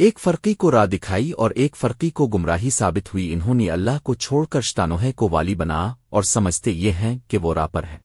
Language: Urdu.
ایک فرقی کو راہ دکھائی اور ایک فرقی کو گمراہی ثابت ہوئی، انہوں نے اللہ کو چھوڑ کر شتانوہے کو والی بنا، اور سمجھتے یہ ہیں کہ وہ راہ پر ہے